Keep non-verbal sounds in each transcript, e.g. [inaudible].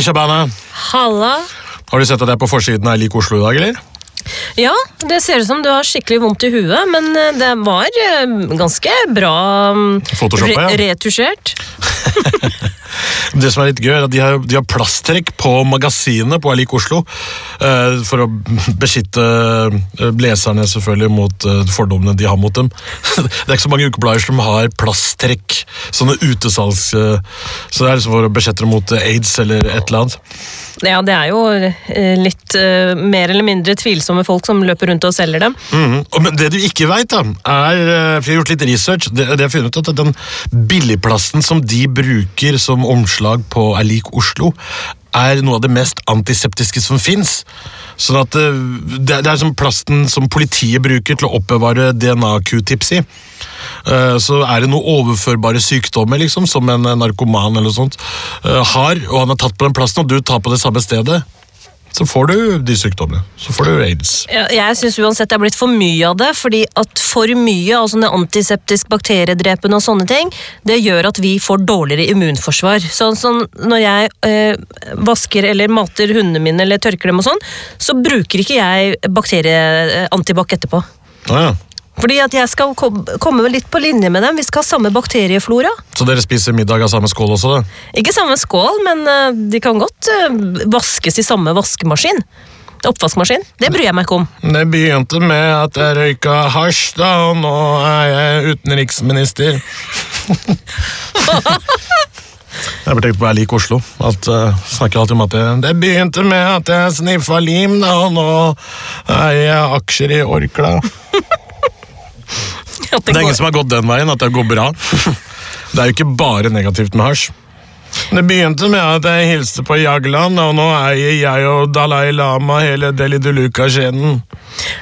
Hei, Shabana. Halla. Har du sett at jeg er på forsiden av Lik Oslo i dag, eller? Ja, det ser ut som du har skikkelig vondt i huet, men eh, det var eh, ganske bra mm, Photoshopet, ja. retusjert. [laughs] Det som er litt gøy, er at de har, de har plasttrekk på magasinet på Alik Oslo. uh, for å beskytte eh, leserne selvfølgelig mot uh, fordommene de har mot dem. [laughs] det er ikke så mange ukeblader som har plasttrekk. Sånne utesalgs... Uh, så det er liksom for å beskytte dem mot aids eller et eller annet. Ja, det er jo eh, litt uh, mer eller mindre tvilsomme folk som løper rundt og selger dem. Mm. Men det du ikke veit, er eh, For jeg har gjort litt research. Det, det jeg funnet ut at Den billigplassen som de bruker som omslag på Er lik Oslo, er noe av det mest antiseptiske som fins. Sånn at eh, det, det er som plasten som politiet bruker til å oppbevare DNA-q-tips i. Eh, Så er det noen overførbare sykdommer, liksom, som en narkoman eller noe sånt eh, har, og han har tatt på den plasten, og du tar på det samme stedet, så får du de sykdommene. Så får du aids. Jeg syns uansett det er blitt for mye av det, fordi at for mye av sånne antiseptisk bakteriedrepende og sånne ting, det gjør at vi får dårligere immunforsvar. Sånn som når jeg eh, vasker eller mater hundene mine eller tørker dem og sånn, så bruker ikke jeg bakterie-antibac etterpå. Ah, ja. Fordi at jeg skal kom, komme litt på linje med dem. Vi skal ha samme bakterieflora. Så dere spiser middag av samme skål også? da? Ikke samme skål, men eh, de kan godt eh, vaskes i samme vaskemaskin. Oppvaskmaskin. Det bryr jeg meg ikke om. Det begynte med at jeg røyka hasj, da, og nå er jeg utenriksminister. [laughs] Jeg ble tenkt på Jeg liker Oslo. At, uh, snakker alltid om at det, det begynte med at jeg sniffa lim, da, og nå er jeg aksjer i Orkla. [laughs] At Det er ingen som har gått den veien, at det går bra. Det er jo ikke bare negativt med hasj. Det begynte med at jeg hilste på Jagland, og nå eier jeg og Dalai Lama hele Deli de Luca-skjeden.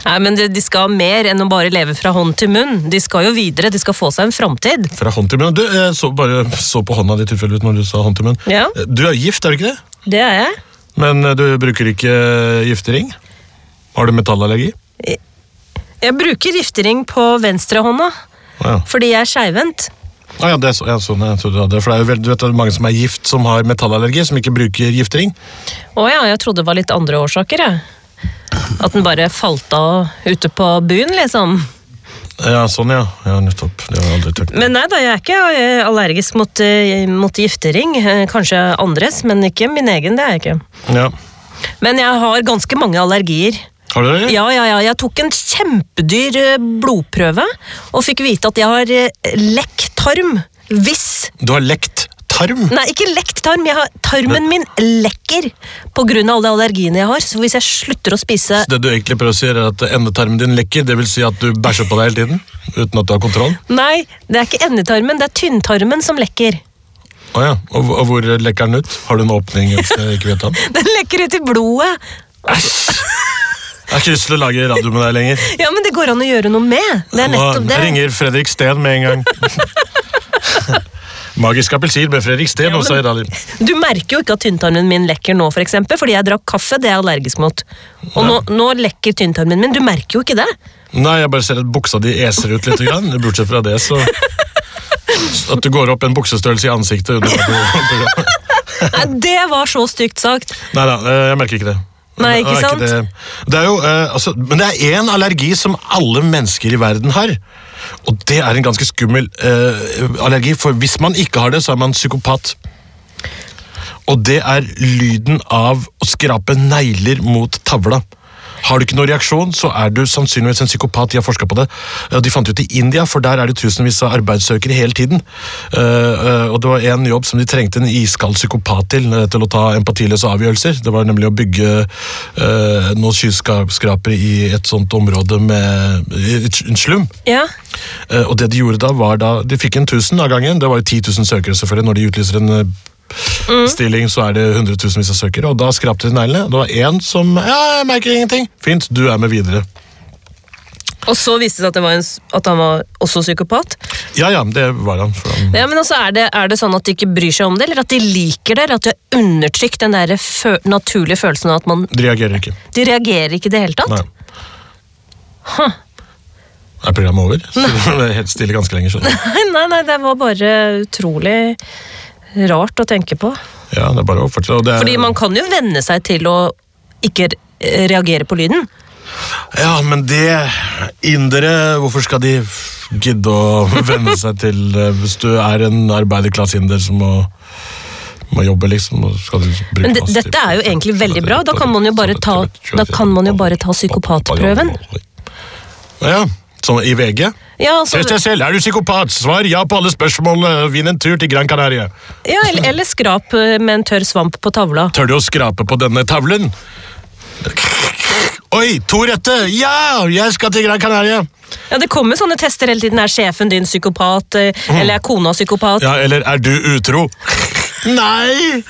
Nei, men de, de skal mer enn å bare leve fra hånd til munn. De skal jo videre, de skal få seg en framtid. Fra hånd til munn. Du, jeg så bare så på hånda di tilfeldigvis når du sa hånd til munn. Ja. Du er gift, er du ikke det? Det er jeg. Men eh, du bruker ikke giftering? Har du metallallergi? Jeg bruker giftering på venstrehånda ja. fordi jeg er skeivhendt. Ah, ja, det er så, ja, sånn jeg trodde det. For det er jo veldig, du vet, mange som er gift som har metallallergi, som ikke bruker giftering. Å ja, jeg trodde det var litt andre årsaker, jeg. At den bare falt av ute på byen, liksom. Ja, sånn ja. Ja, nettopp. Det har jeg aldri tenkt. Men nei da, jeg er ikke eh, allergisk mot, eh, mot giftering. Eh, Kanskje andres, men ikke min egen. Det er jeg ikke. Ja. Men jeg har ganske mange allergier. Har du det? Ja, ja, ja. Jeg tok en kjempedyr eh, blodprøve og fikk vite at jeg har eh, lekk tarm. Hvis Du har lekt tarm? Nei, ikke lekt tarm. Jeg har, tarmen min lekker av alle allergiene jeg har. Så hvis jeg slutter å spise Så det du egentlig prøver å si, er at endetarmen din lekker? Det vil si at du bæsjer på deg hele tiden? Uten at du har kontroll? Nei, det er ikke endetarmen, det er tynntarmen som lekker. Å ja. Og, og hvor lekker den ut? Har du en åpning ikke vet om? [laughs] Den lekker ut i blodet. Jeg har ikke lyst til å lage radio med deg lenger. [laughs] Ja, men det går an å gjøre noe med. Det er nettopp det. jeg ringer Fredrik Steen med en gang. [laughs] Magisk appelsin med Fredrik Steen Ja, også i dag. Du merker jo ikke at tynntarmen min lekker nå, for eksempel, fordi jeg drakk kaffe. Det er jeg allergisk mot. Og nå, nå lekker tynntarmen min. Du merker jo ikke det. Nei, jeg bare ser at buksa di eser ut litt. Grann. Bortsett fra det, så [laughs] At du går opp en buksestørrelse i ansiktet. Nei, det var så stygt sagt. Nei da, eh, jeg merker ikke det. Nei, ikke sant? er ikke det. Det er jo, uh, altså, men det er én allergi som alle mennesker i verden har. Og det er en ganske skummel uh, allergi, for hvis man ikke har det, så er man psykopat. Og det er lyden av å skrape negler mot tavla. Har du ikke noen reaksjon, så er du sannsynligvis en psykopat. De har forska på det. De fant ut i India, for der er det tusenvis av arbeidssøkere hele tiden. Eh, eh, og det var en jobb som de trengte en iskald psykopat til, eh, til å ta empatiløse avgjørelser. Det var nemlig å bygge noen skyskrapere i et sånt område med en slum. Ja. Og det de gjorde da, var da De fikk en 1000 av gangen. Det var jo 10 000 søkere, selvfølgelig. Når de utlyser en eh, stilling, så er det hundretusenvis av søkere. Og da skrapte de neglene. Det var én som Ja, jeg merker ingenting. Fint, du er med videre. Og så viste det seg at, det var en, at han var også psykopat. Ja ja, det var han. Han Ja, men også er det, er det sånn at de ikke bryr seg om det, eller at de liker det, eller at de har undertrykt den der fø naturlige følelsen av at man de reagerer ikke. De reagerer ikke i det hele tatt. Nei. Er programmet over? Så det helt stille ganske lenge. skjønner du. [laughs] Nei, nei, det var bare utrolig rart å tenke på. Ja, det er bare å fortsette. Er, Fordi man kan jo venne seg til å ikke eh, reagere på lyden. Ja, men det Indere, hvorfor skal de gidde å venne seg til eh, Hvis du er en arbeiderklasseinder som må, må jobbe, liksom Men det, dette er jo egentlig veldig bra. Da kan man jo bare ta, da kan man jo bare ta psykopatprøven. Ja, som i VG. Ja, altså, Test deg selv, er du psykopat? Svar ja på alle spørsmålene. Vinn en tur til Gran Canaria. ja eller, eller skrap eh, med en tørr svamp på tavla. Tør du å skrape på denne tavlen? Oi, to rette! Ja, jeg skal til Gran Canaria! Ja, Det kommer sånne tester hele tiden. Er sjefen din psykopat? eh, Eller er kona psykopat? Ja, eller er du utro? Nei!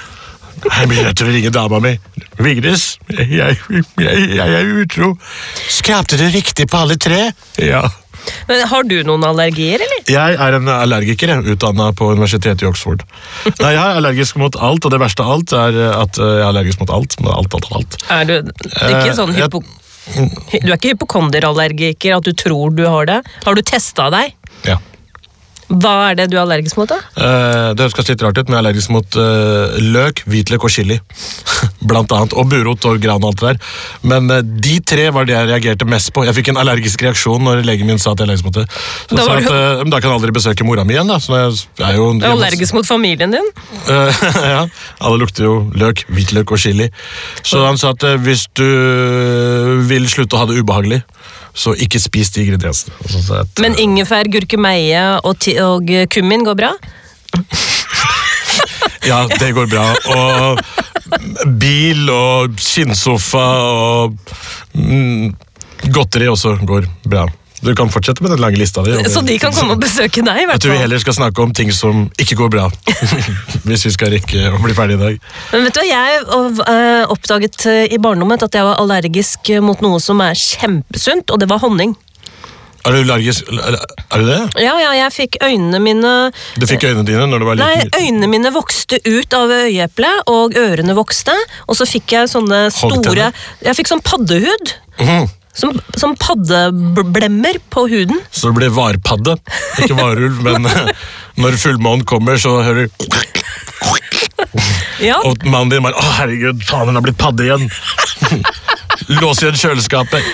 Jeg blir nødt til å ringe dama mi. Vigdis, jeg, er utro. Skrapte du riktig på alle tre? Ja. Men Har du noen allergier, eller? Jeg er en allergiker, utdanna på universitetet i Oxford. [laughs] Nei, Jeg er allergisk mot alt, og det verste av alt er at jeg er allergisk mot alt. Alt, alt, alt. Er du ikke Eh, sånn hypo... Du er ikke hypokonderallergiker, at du tror du har det? Har du testa deg? Ja. Hva er det du er allergisk mot, da? Eh, det høres litt rart ut, men jeg er allergisk mot eh, løk, hvitløk og chili. [laughs] Blant annet. Og burot og gran og alt det der. Men eh, de tre var det jeg reagerte mest på. Jeg fikk en allergisk reaksjon når legen min sa at jeg er allergisk mot det. Så Da sa at, eh, da kan jeg aldri besøke mora mi igjen, da. Så jeg er jo Du er allergisk mot familien din? Eh, [laughs] ja, alle lukter jo løk, hvitløk og chili. Så han sa at hvis du vil slutte å ha det ubehagelig, så ikke spis de ingrediensene. Altså, at, Men ingefær, gurkemeie og, og kummin går bra? [laughs] Ja, det går bra. Og bil og skinnsofa og mm, godteri også går bra. Du kan fortsette med den lange lista di. Så de kan komme og besøke deg? i Jeg hvert tror vi heller skal snakke om ting som ikke går bra. [laughs] Hvis vi skal rekke å bli ferdig i dag. Men vet du hva, Jeg øh, oppdaget øh, i barndommen at jeg var allergisk mot noe som er kjempesunt, og det var honning. Er du allergisk? Er du det? Ja, ja, jeg fikk øynene mine Du fikk øynene dine når du var Nei, øynene mine vokste ut av øyeeplet, og ørene vokste. Og så fikk jeg sånne store Jeg fikk sånn paddehud. Mhm. Som, som paddeblemmer på huden. Så det blir varpadde. Ikke varulv, men [laughs] når fullmånen kommer, så hører du Ja, Og mannen din bare Å, herregud, faen, hun har blitt padde igjen. [laughs] Lås igjen kjøleskapet.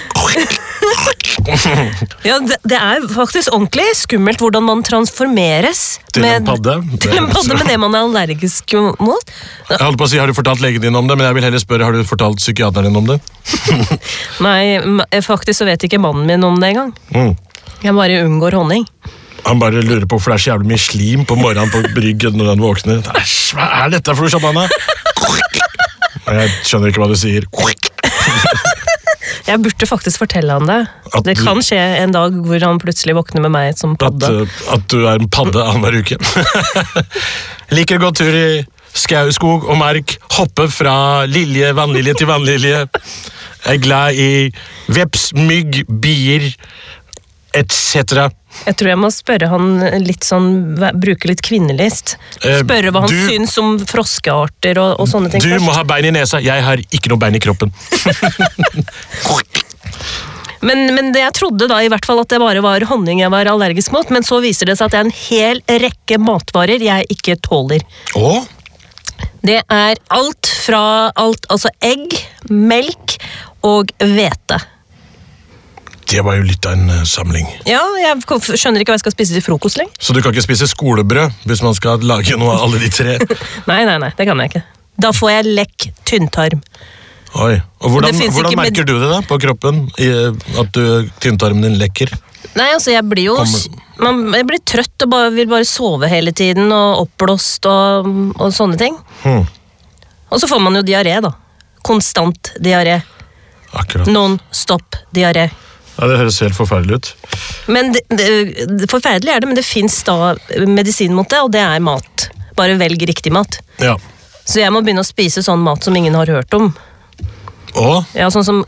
[laughs] ja det, det er faktisk ordentlig skummelt hvordan man transformeres. Til en padde? [laughs] Til en padde med det man er allergisk mot. Jeg holdt på å si, Har du fortalt legen din om det, men jeg vil heller spørre, har du fortalt psykiateren din om det? [laughs] Nei, faktisk så vet ikke mannen min om det engang. Mm. Jeg bare unngår honning. Han bare lurer på hvorfor det er så jævlig mye slim på morgenen på ryggen når han våkner. Æsj, hva er dette for noe, Shabana? Jeg skjønner ikke hva du sier. Jeg burde faktisk fortelle han det. At Det kan skje en dag hvor han plutselig våkner med meg som padde. At, at du er en padde annenhver uke. [laughs] Liker å gå tur i skau, skog og mark. Hoppe fra lilje, vannlilje til vannlilje. Er glad i veps, mygg, bier etc. Jeg tror jeg må spørre han litt sånn, bruke litt kvinnelist. Eh, Spørre hva han du- syns om froskearter og, og sånne ting. Du først. må ha bein i nesa, jeg har ikke noe bein i kroppen. [laughs] Men, men det jeg trodde da i hvert fall at det bare var honning jeg var allergisk mot, men så viser det seg at det er en hel rekke matvarer jeg ikke tåler. Åh? Det er alt fra alt, altså egg, melk og hvete. Det var jo litt av en uh, samling. Ja, jeg skjønner ikke hva jeg skal spise til frokost lenger. Så du kan ikke spise skolebrød hvis man skal lage noe av alle de tre? [laughs] Nei, nei, nei, det kan jeg ikke. Da får jeg lekk tynntarm. Oi. Og hvordan, hvordan merker med- du det da på kroppen? I, uh, at du, tynntarmen din lekker? Nei, altså, jeg blir jo man, Jeg blir trøtt og bare, vil bare sove hele tiden, og oppblåst og, og sånne ting. Hmm. Og så får man jo diaré, da. Konstant diaré. akkurat. Non stop diaré. Ja, Det høres helt forferdelig ut. Men det, det, Forferdelig er det, men det fins da medisin mot det, og det er mat. Bare velg riktig mat. Ja. Så jeg må begynne å spise sånn mat som ingen har hørt om. Og Ja, sånn som,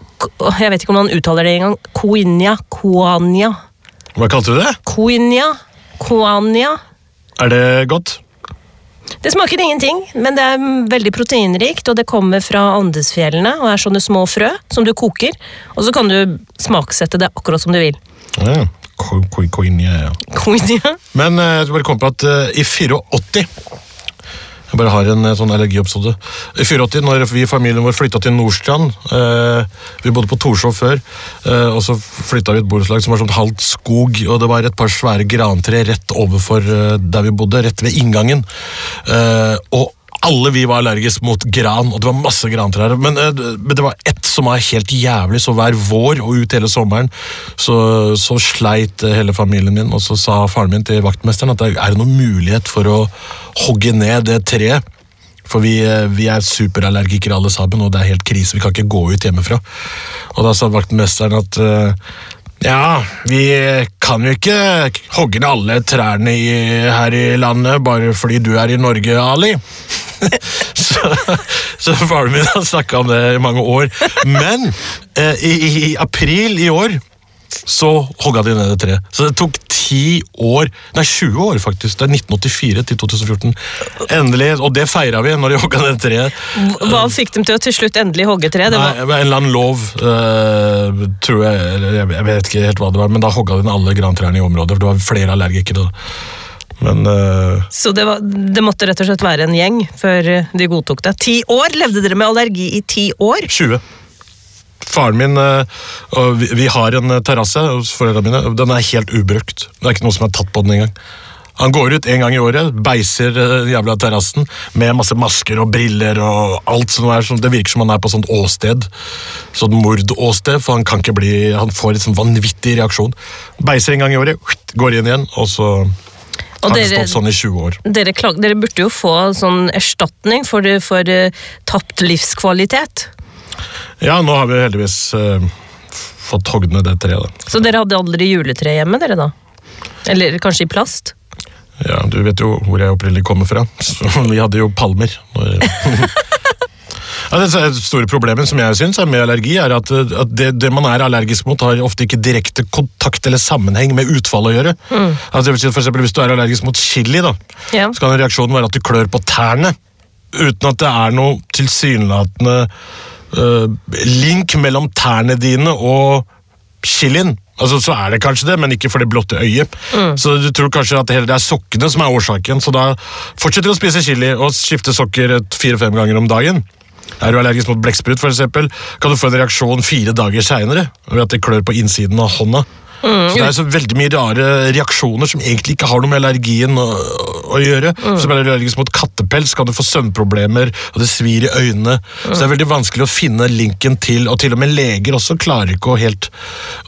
Jeg vet ikke om man uttaler det engang. Koinia. Koania. hva kalte du det? Koinia. Koania. Er det godt? Det smaker ingenting, men det er veldig proteinrikt, og det kommer fra Andesfjellene og er sånne små frø som du koker. Og så kan du smaksette det akkurat som du vil. Ja. Ko- ko- ja. Men eh, jeg bare kom på at eh, i 84 Jeg bare har en eh, sånn allergioppståelse. I 84, når vi i familien vår flytta til Nordstrand eh, Vi bodde på Torshov før. Eh, og så flytta vi et borettslag som var sånn halvt skog, og det var et par svære grantre rett overfor eh, der vi bodde, rett ved inngangen. Eh, og alle vi var allergiske mot gran, og det var masse grantrær. Men, eh, men det var ett som var helt jævlig, så hver vår og ut hele sommeren så, så sleit eh, hele familien min, og så sa faren min til vaktmesteren at det er noen mulighet for å hogge ned det treet. For vi, eh, vi er superallergikere alle sammen, og det er helt krise. Vi kan ikke gå ut hjemmefra. Og da sa vaktmesteren at eh, ja, vi kan jo ikke hogge ned alle trærne i, her i landet bare fordi du er i Norge, Ali. [laughs] så, så faren min har snakka om det i mange år. Men eh, i, i april i år så hogga de ned det treet. Så det tok ti år, nei 20 år faktisk, det er 1984 til 2014. Endelig, og det feira vi når de hogga ned treet. Hva fikk dem til å til slutt endelig hogge treet? Nei, en eller annen lov, uh, tror jeg, eller jeg, vet ikke helt hva det var, men da hogga de ned alle grantrærne i området, for det var flere allergikere. da. Men uh, så det, var, det måtte rett og slett være en gjeng før de godtok det. Ti år? Levde dere med allergi i ti år? 20. Faren min eh, og vi, vi har en eh, terrasse hos foreldrene mine. Den er helt ubrukt. Det er ikke noe som er tatt på den engang. Han går ut en gang i året, beiser eh, den jævla terrassen med masse masker og briller og alt som er sånn. Det virker som han er på sånt åsted. Sånn mordåsted, for han kan ikke bli Han får en sånn vanvittig reaksjon. Beiser en gang i året, går inn igjen, og så Og dere- stått sånn i 20 år. Dere, klag, dere burde jo få sånn erstatning for, for uh, tapt livskvalitet. Ja, nå har vi heldigvis eh, fått hogd ned det treet. da. Så dere hadde aldri juletre hjemme, dere da? Eller kanskje i plast? Ja, Du vet jo hvor jeg opprinnelig kommer fra. [laughs] Så vi hadde jo palmer. [laughs] Ja, det store problemet som jeg synes er med allergi, er at, at det, det man er allergisk mot, har ofte ikke direkte kontakt eller sammenheng med utfallet å gjøre. Altså, det vil si, for eksempel, hvis du er allergisk mot chili, da, Ja. så kan reaksjonen være at du klør på tærne. Uten at det er noe tilsynelatende øh, link mellom tærne dine og chilien. Altså, så er det kanskje det, men ikke for det blotte øyet. Så du tror kanskje at det er sokkene som er årsaken. Så da fortsetter du å spise chili og skifte sokker fire-fem ganger om dagen. Er du allergisk mot blekksprut, eksempel, kan du få en reaksjon fire dager seinere ved at det klør på innsiden av hånda. Så Det er så veldig mye rare reaksjoner som egentlig ikke har noe med allergien å, å gjøre. Mm. Som er allergisk mot kattepels, kan du få søvnproblemer, og det svir i øynene. Så det er veldig vanskelig å finne linken til, og til og med leger også klarer ikke å helt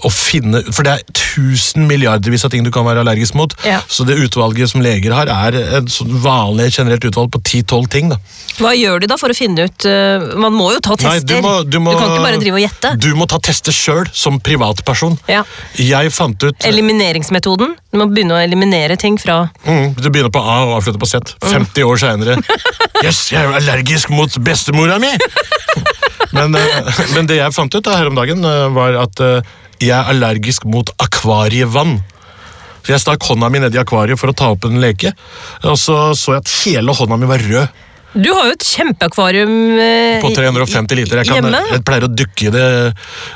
å finne For det er tusen milliardervis av ting du kan være allergisk mot. Ja. Så det utvalget som leger har, er et sånn vanlig generelt utvalg på 10-12 ting. da. Hva gjør de da for å finne ut uh, Man må jo ta Nei, tester. du, må, kan ikke bare drive og gjette. Du må ta tester sjøl, som privatperson. Ja. Jeg fant ut Elimineringsmetoden. Du må begynne å eliminere ting fra Mm, du begynner på A og avslutter på Z. 50 år seinere. [laughs] Yes, jeg er jo allergisk mot bestemora mi! [laughs] Men, eh, men det jeg fant ut da, her om dagen, eh, var at eh, jeg er allergisk mot akvarievann. Så Jeg stakk hånda mi ned i akvariet for å ta opp en leke, og så så jeg at hele hånda mi var rød. Du har jo et kjempeakvarium eh, På 350 liter. Jeg, kan, jeg pleier å dykke i det,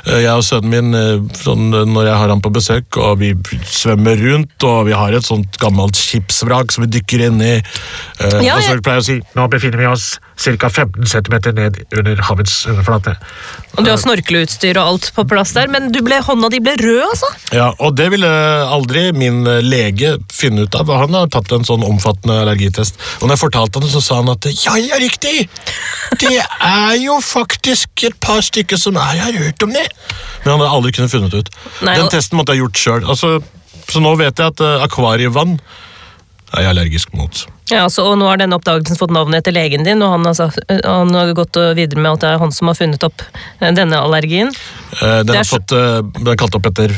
eh, jeg og sønnen min, eh, sånn, eh, når jeg har han på besøk. og Vi svømmer rundt, og vi har et sånt gammelt skipsvrak som vi dykker inn i. eh, Ja, og så ja. pleier jeg å si nå befinner vi oss ca. 15 cm ned under havets underflate. Og du har snorkelutstyr og alt på plass der, men du ble, hånda di ble rød, altså? Ja, Og det ville aldri min eh, lege finne ut av. Han har tatt en sånn omfattende allergitest. Og når jeg fortalte han det, så sa han at ja, ja, riktig! Det er jo faktisk et par stykker som er Jeg har hørt om det! Men han hadde aldri kunnet funnet ut. Nei, Den testen måtte jeg gjort sjøl. Altså, så nå vet jeg at uh, akvarievann er jeg allergisk mot. Ja, altså, og nå har denne oppdagelsen fått navnet etter legen din, og han har, sagt, eh, han har gått videre med at det er han som har funnet opp eh, denne allergien. Eh, den, er har fått, eh, den er kalt opp etter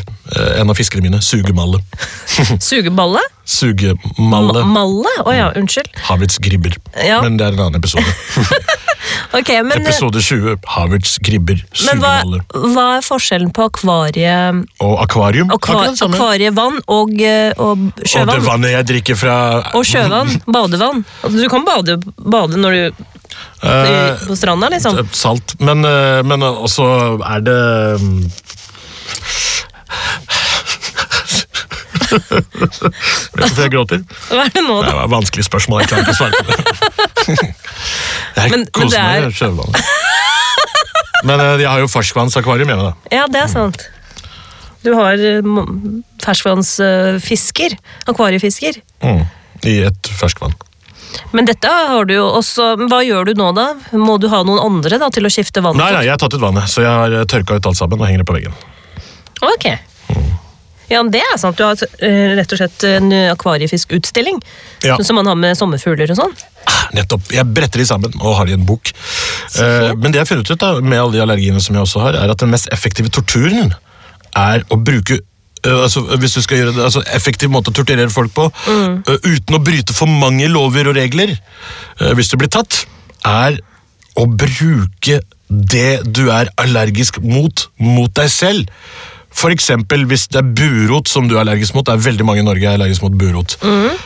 en av fiskene mine. Sugemalle. [laughs] [laughs] Sugeballe? Sugemalle. M Malle? Å ja, unnskyld. Havets gribber. Ja. Men det er en annen episode. [laughs] Ok, men, Episode 20. Havets gribber. men hva, Sugemalle. hva er forskjellen på akvarie, Og akvarium. akva, akvarievann og, og og Og det vannet jeg drikker fra Og sjøvann. Badevann. Altså, du kan bade, bade når du Eh, på stranda, liksom. Salt. Men, eh, men også er det mm, [laughs] Vet du hvorfor jeg gråter? Hva er det nå, da? Det var et vanskelig spørsmål. Jeg klarer ikke å svare på det. [laughs] Jeg Men- men koser meg i sjøvannet. Men jeg har jo ferskvannsakvarium hjemme, da. Ja, det er sant. Du har eh, ferskvannsfisker. Akvariefisker. Mm. I et ferskvann. Men dette har du jo også Hva gjør du nå, da? Må du ha noen andre da til å skifte vann? Nei, nei, jeg har tatt ut vannet, så jeg har eh, tørka ut alt sammen og henger det på veggen. Ok. Ja, det er sant. Du har eh, rett og slett en akvariefiskutstilling. Ja. Sånn som man har med sommerfugler og sånn. Ah, Nettopp. Jeg bretter de sammen og har de i en bok. Eh, men det jeg har funnet ut da, med alle de allergiene som jeg også har, er at den mest effektive torturen er å bruke altså, hvis du skal gjøre det, altså Effektiv måte å torturere folk på eh, uten å bryte for mange lover og regler, eh, hvis du blir tatt, er å bruke det du er allergisk mot, mot deg selv. For eksempel hvis det er burot som du er allergisk mot, det er veldig mange i Norge er allergisk mot burot,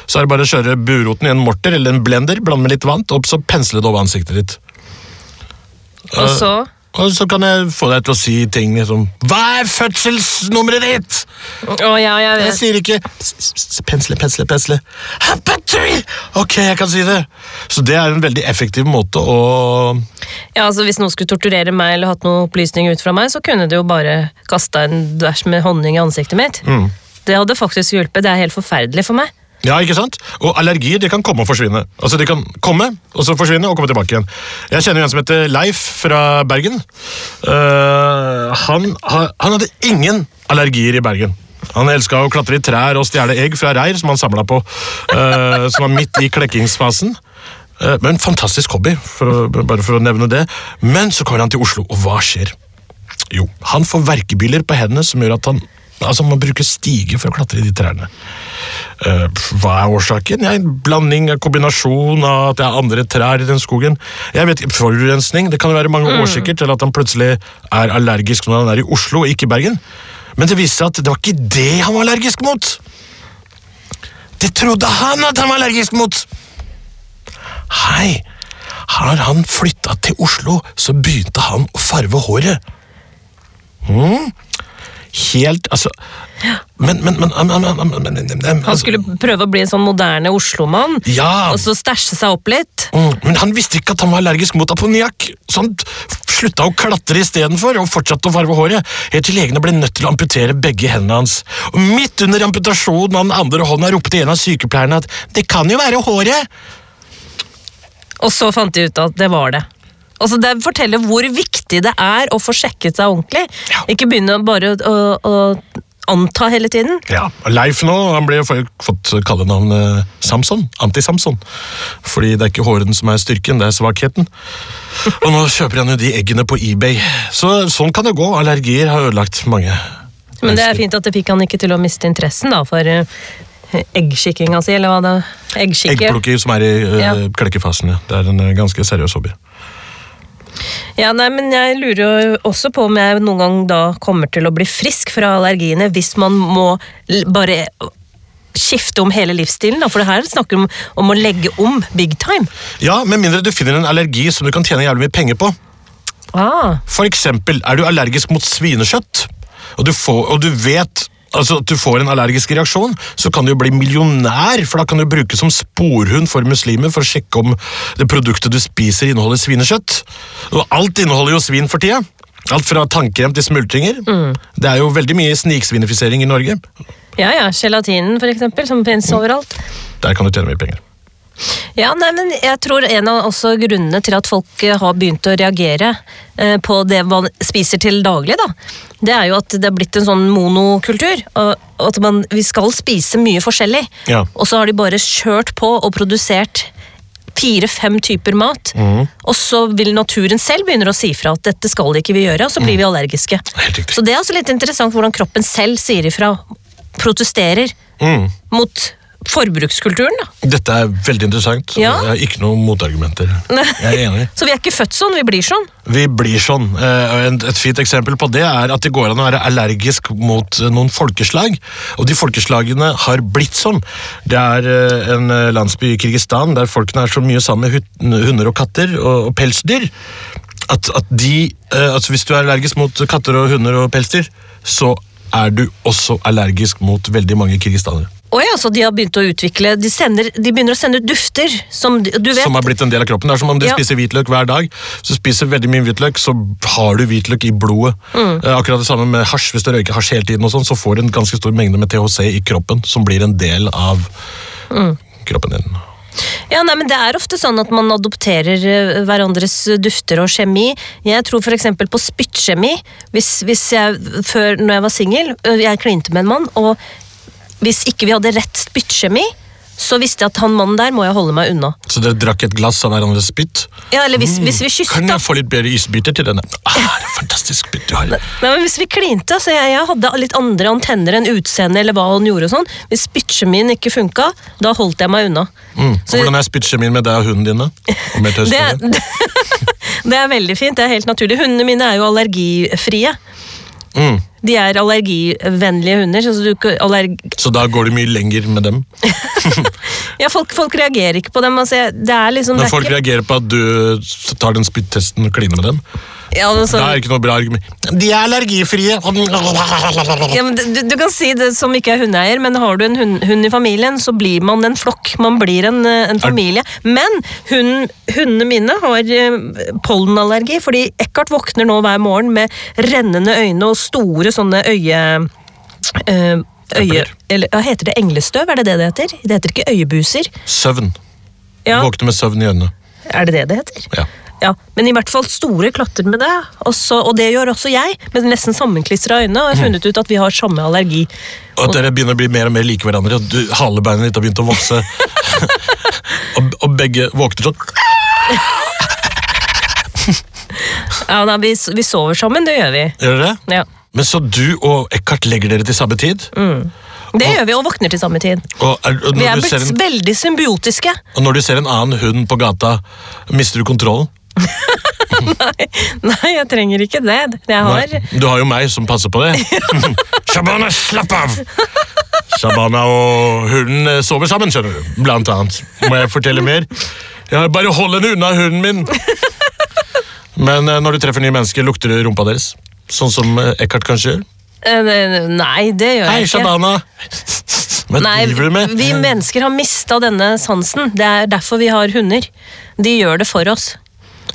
så er det bare å kjøre buroten i en morter eller en blender, blande med litt vann, og så pensle det over ansiktet ditt. Og så Og så kan jeg få deg til å si ting liksom Hva er fødselsnummeret ditt?! Å ja, jeg Jeg sier ikke pensle, pensle, pensle. Battery! Ok, jeg kan si det. Så det er en veldig effektiv måte å Ja, altså Hvis noen skulle torturere meg eller hatt noen opplysninger ut fra meg, så kunne de jo bare kasta en dæsj med honning i ansiktet mitt. Mm. Det hadde faktisk hjulpet. Det er helt forferdelig for meg. Ja, ikke sant? Og allergier de kan komme og forsvinne. Altså De kan komme, og så forsvinne, og komme tilbake igjen. Jeg kjenner en som heter Leif fra Bergen. Uh, han, han hadde ingen allergier i Bergen. Han elska å klatre i trær og stjele egg fra reir som han samla på. Uh, som var midt i klekkingsfasen. Uh, men fantastisk hobby, for å, bare for å nevne det. Men så kommer han til Oslo, og hva skjer? Jo, han får verkebyller på hendene som gjør at han altså man bruker stige for å klatre i de trærne. Uh, hva er årsaken? Ja, en blanding, en kombinasjon av at det er andre trær i den skogen. Jeg vet ikke, Forurensning. Det kan jo være mange årsaker til at han plutselig er allergisk når han er i Oslo og ikke i Bergen. Men det viste seg at det var ikke det han var allergisk mot. Det trodde han at han var allergisk mot. Hei, har han flytta til Oslo, så begynte han å farve håret. Mm helt altså, ja. men, men, men, Han skulle prøve å bli en sånn moderne Oslo-mann, ja. og så stæsje seg opp litt. Mm, men han visste ikke at han var allergisk mot ammoniakk, så han slutta å klatre istedenfor og fortsatte å farve håret, helt til legene ble nødt til å amputere begge hendene hans. Og Midt under amputasjonen av den andre hånda ropte en av sykepleierne at 'det kan jo være håret'. Og så fant de ut at det var det. Altså Det forteller hvor viktig det er å få sjekket seg ordentlig. Ja. Ikke begynne bare å, å, å anta hele tiden. Ja, og Leif nå han ble fått kallenavnet Samson. Anti-Samson. Fordi det er ikke hårene som er styrken, det er svakheten. Og nå kjøper han jo de eggene på eBay. Så sånn kan det gå. Allergier har ødelagt mange. Men det er fint at det fikk han ikke til å miste interessen da, for uh, eggskikkinga si, eller hva det Eggskikker. Eggplukker som er i uh, Ja. klekkefasen. Ja. Det er en eh, ganske seriøs hobby. Ja, nei, men jeg lurer jo også på om jeg noen gang da kommer til å bli frisk fra allergiene hvis man må bare skifte om hele livsstilen, da, for det her snakker om, om å legge om big time. Ja, Med mindre du finner en allergi som du kan tjene jævlig mye penger på. Ah, For eksempel, er du allergisk mot svinekjøtt, og du, får, og du vet altså, at du får en allergisk reaksjon, så kan du jo bli millionær, for da kan du bruke som sporhund for muslimer for å sjekke om det produktet du spiser inneholder svinekjøtt. Og alt inneholder jo svin for tida. Alt fra tannkrem til smultringer. Det er jo veldig mye sniksvinifisering i Norge. ja, ja, gelatinen for eksempel, som finnes overalt. Der kan du tjene mye penger. Ja, nei, men jeg tror en av også grunnene til at folk eh, har begynt å reagere eh, på det man spiser til daglig, da, det er jo at det er blitt en sånn monokultur. At man, vi skal spise mye forskjellig. Ja. Og så har de bare kjørt på og produsert fire-fem typer mat. Og så vil naturen selv begynne å si fra at dette skal ikke vi gjøre, og så blir vi allergiske. Så det er også litt interessant hvordan kroppen selv sier ifra. Protesterer Mm. mot forbrukskulturen, da. Dette er veldig interessant. Ja. Jeg har ikke noen motargumenter. [laughs] Jeg er enig. Så vi er ikke født sånn, vi blir sånn. Vi blir sånn. Eh, Et fint eksempel på det er at det går an å være allergisk mot eh, noen folkeslag. Og de folkeslagene har blitt sånn. Det er eh, en landsby i Kirgistan der folkene er så mye sammen med hunder og katter og, pelsdyr. At, at de, altså Hvis du er allergisk mot katter og hunder og pelsdyr, så er du også allergisk mot veldig mange kirgistanere. Oi, altså de har begynt å utvikle De, sender, de begynner å sende ut dufter som du vet Som har blitt en del av kroppen. Det er som om du Ja. spiser hvitløk hver dag. Hvis du spiser veldig mye hvitløk, så har du hvitløk i blodet. Mm. Eh, Akkurat det samme med hasj. Hvis du røyker hasj hele tiden, og sånn, så får du en ganske stor mengde med THC i kroppen, som blir en del av Mm. kroppen din. Ja, nei, men Det er ofte sånn at man adopterer eh, hverandres dufter og kjemi. Jeg tror f.eks. på spyttkjemi. Hvis, hvis jeg, før, når jeg var singel, jeg klinte med en mann, og hvis ikke vi hadde rett spyttkjemi, så visste jeg at han mannen der må jeg holde meg unna. Så dere drakk et glass av hverandres spytt? Ja, Eller hvis, hvis vi kysset, Kan jeg få litt bedre isbiter til denne? Ah, det er fantastisk spytt du har. Nei, men Hvis vi klinte, så jeg, jeg hadde litt andre antenner enn utseende eller hva han gjorde og sånn. Hvis spyttkjemien ikke funka, da holdt jeg meg unna. Mm. Så- Hvordan er spyttkjemien med deg og hunden dine? Og mer [laughs] Det, [laughs] det er veldig fint, det er helt naturlig. Hundene mine er jo allergifrie. Mm. De er allergivennlige hunder. Så, du, allerg Så da går det mye lenger med dem? [laughs] ja, folk, folk reagerer ikke på dem. Altså, det liksom Når folk ikke, reagerer på at du tar den spyttesten og kliner med dem? Ja, altså, Det er ikke noe bra argument. De er allergifrie! ja, men du, du kan si det som ikke er hundeeier, men har du en hund, hund i familien, så blir man en flokk. Man blir en, eh, en familie. Men hund, hundene mine har eh, pollenallergi, fordi Eckhart våkner nå hver morgen med rennende øyne og store sånne øye... Øh, øye eller, Heter det englestøv? Er det det det heter? Det heter ikke øyebuser. Søvn. Ja, Våkne med søvn i øynene. Er det det det heter? Ja. Ja, Men i hvert fall store klatter med det. Også, og det gjør også jeg, med nesten sammenklistra øyne. Og jeg har funnet ut at vi har samme allergi. Og at dere begynner å bli mer og mer like hverandre. og Du, Halebeinet ditt har begynt å vokse. [laughs] og, og begge våkner sånn. Ja, da, vi, vi sover sammen, det gjør vi. Gjør dere det? Ja. Men så du og Eckhart legger dere til samme tid? Det gjør vi, og våkner til samme tid. Og, er, og, Vi er blitt en, veldig symbiotiske. og når du ser en annen hund på gata, mister du kontrollen? [laughs] Nei, nei, jeg trenger ikke det. Jeg har Nei, Du har jo meg som passer på det. [laughs] Shabana, slapp av! Shabana og hunden eh, sover sammen, skjønner du. Blant annet. Må jeg fortelle mer? Ja, bare hold henne unna, hunden min! Men eh, når du treffer nye mennesker, lukter du rumpa deres? Sånn som eh, Eckhart kanskje gjør? Nei, det gjør Hei, jeg ikke. Hei, Shabana! Hva Nei, driver du med? Vi mennesker har mista denne sansen. Det er derfor vi har hunder. De gjør det for oss.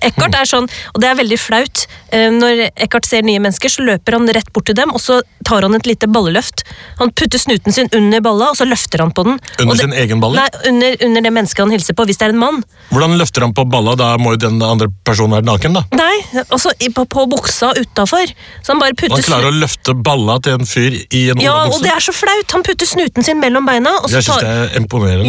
Eckhart er sånn, og det er veldig flaut. eh, Når Eckhart ser nye mennesker, så løper han rett bort til dem, og så tar han et lite balleløft. Han putter snuten sin under balla, og så løfter han på den. Under det- sin egen balle? Nei, under, under det mennesket han hilser på, hvis det er en mann. Hvordan løfter han på balla? Da må jo den andre personen være naken, da. Nei, altså på, på buksa utafor. Så han bare putter Han klarer å løfte balla til en fyr i en Ja, og det er så flaut! Han putter snuten sin mellom beina, og så tar,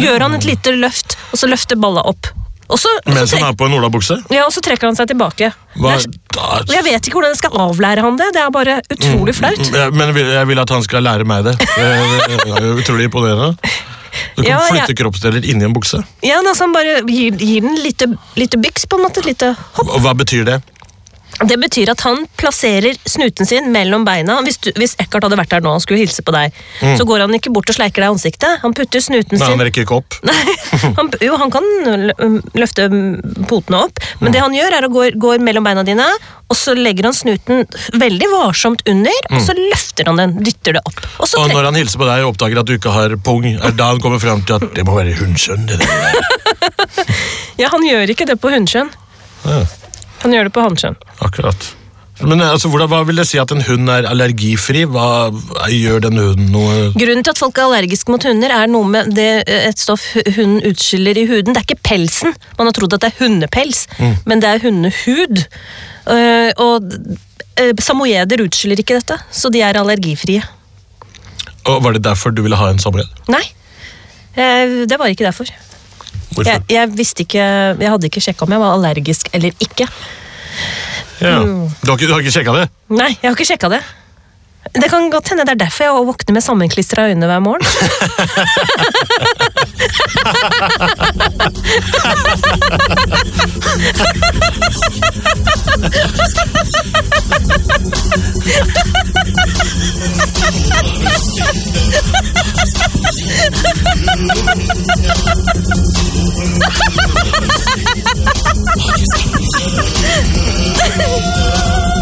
gjør han et lite løft, og så løfter balla opp. Og så, Mens han er på en olabukse? ja, og så trekker han seg tilbake. Er, og jeg vet ikke hvordan jeg skal avlære han det. Det er bare utrolig flaut. Mm, Ja, Men jeg vil- at han skal lære meg det. Det er utrolig imponerende. Du kan Ja, flytte ja. kroppsdeler inni en bukse. Ja, altså Han bare gir, gir den lite, lite byks, på en måte. Lite hopp. Og hva betyr det? Det betyr at han plasserer snuten sin mellom beina. Hvis, du, hvis Eckhart hadde vært der nå og skulle hilse på deg, så går han ikke bort og sleiker deg i ansiktet. Han putter snuten Nei, sin han rekker ikke opp. [laughs] han, jo, han kan løfte potene opp, men det han gjør er å gå går mellom beina dine, og så legger han snuten veldig varsomt under, og så løfter han den, dytter det opp. Og så Og når han hilser på deg og oppdager at du ikke har pung, er da han kommer fram til at det må være hundskjønn. [laughs] Ja, han gjør ikke det på hundskjønn. Ja, Han gjør det på hannkjønn. akkurat. Men altså, hvordan, Hva vil det si at en hund er allergifri? Hva hva gjør den hunden noe Grunnen til at folk er allergiske mot hunder, er noe med det, et stoff hunden utskiller i huden. Det er ikke pelsen. Man har trodd at det er hundepels, men det er hundehud. Uh, og uh, samoyeder utskiller ikke dette, så de er allergifrie. Og Var det derfor du ville ha en samoyed? Nei, uh, det var ikke derfor. Jeg, jeg visste ikke, jeg hadde ikke sjekka om jeg var allergisk eller ikke. Ja. Du har ikke, du har ikke sjekka det? Nei, jeg har ikke sjekka det. Det kan godt hende det er derfor jeg våkner med sammenklistra øyne hver morgen. Ha [laughs]